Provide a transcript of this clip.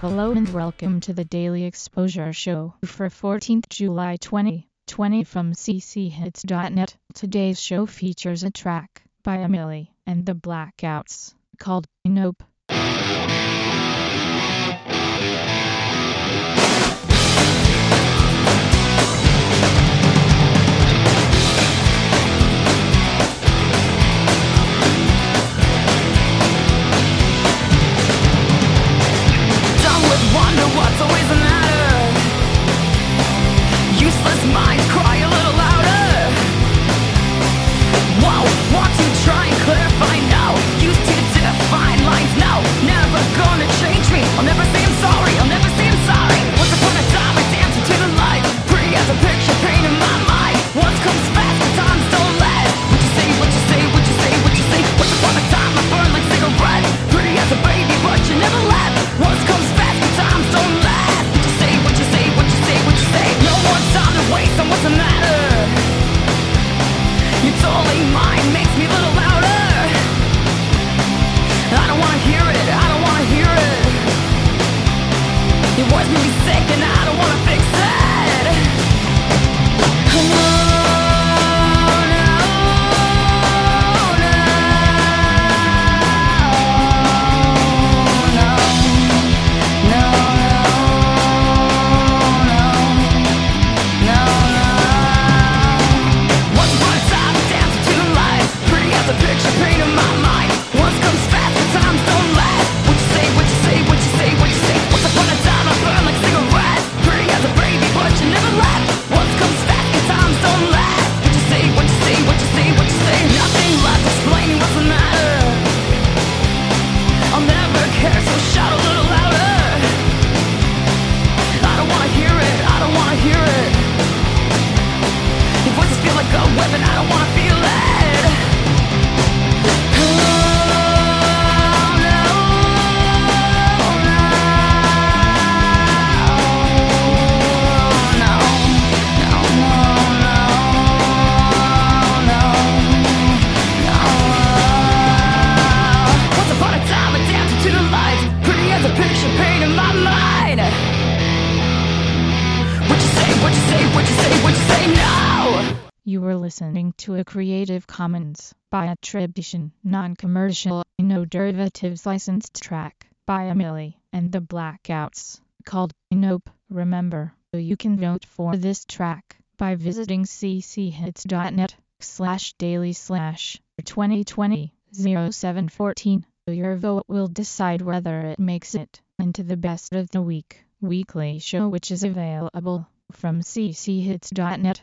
Hello and welcome to the Daily Exposure Show for 14th July 2020 from cchits.net. Today's show features a track by Emily and the Blackouts called Nope. what's always Recalling mine makes me little You were listening to a Creative Commons by attribution, non-commercial, no derivatives licensed track by Emily and the Blackouts called Nope. Remember, you can vote for this track by visiting cchits.net slash daily slash 2020 Your vote will decide whether it makes it into the best of the week weekly show which is available from cchits.net